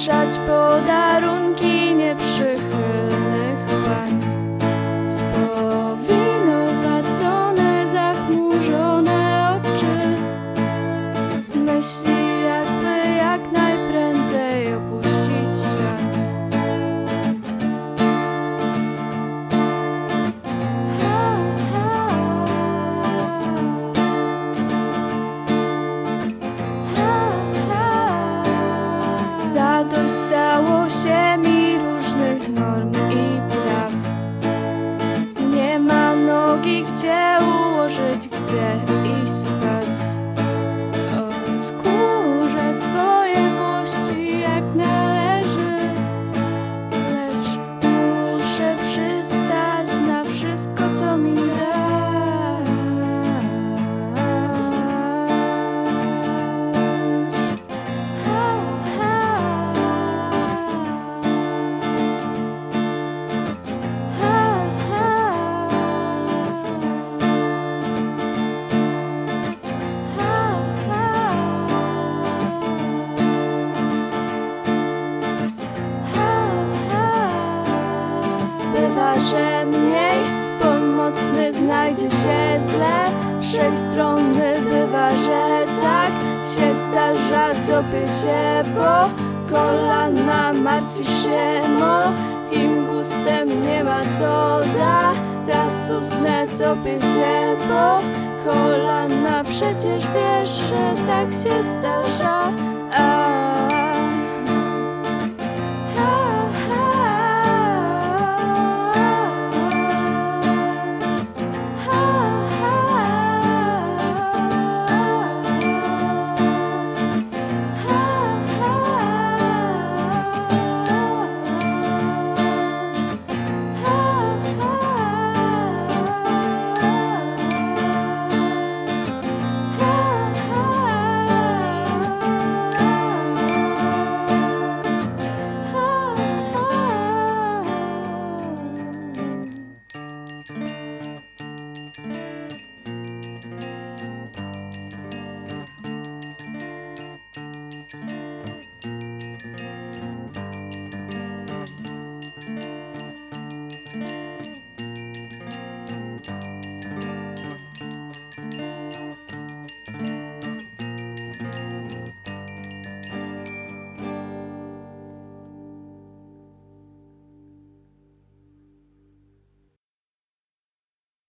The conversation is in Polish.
Shots pulled. to stało się mi. uważę mniej Pomocny znajdzie się zle. Lepszej strony Wyważę tak się zdarza Tobie się, bo kolana martwi się mo. Im gustem nie ma co Zaraz usnę tobie się, bo kolana Przecież wiesz, że tak się zdarza. A.